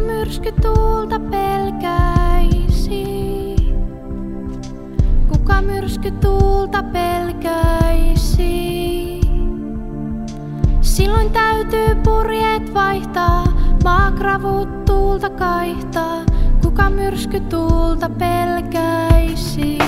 ja myrsky tuulta pelkäisi? Kuka myrsky tuulta pelkäisi? Silloin täytyy purjeet vaihtaa, maakravuut tuulta kaihtaa. Kuka myrsky tuulta pelkäisi?